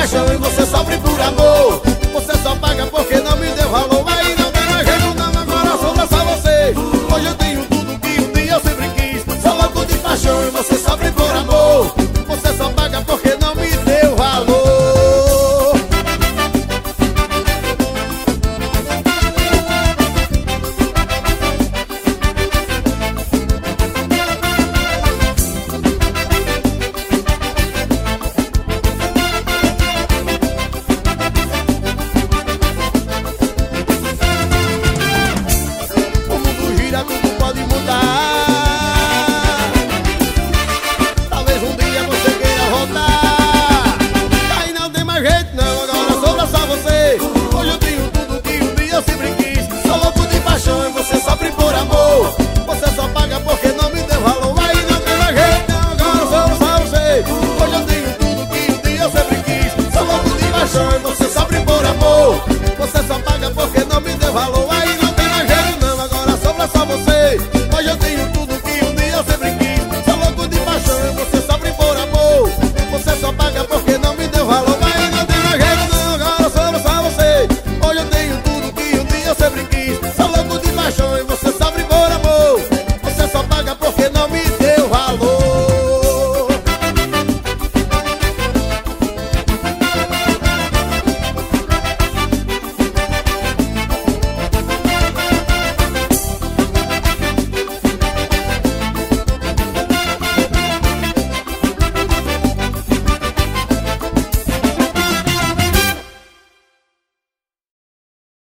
paixão e você sofre por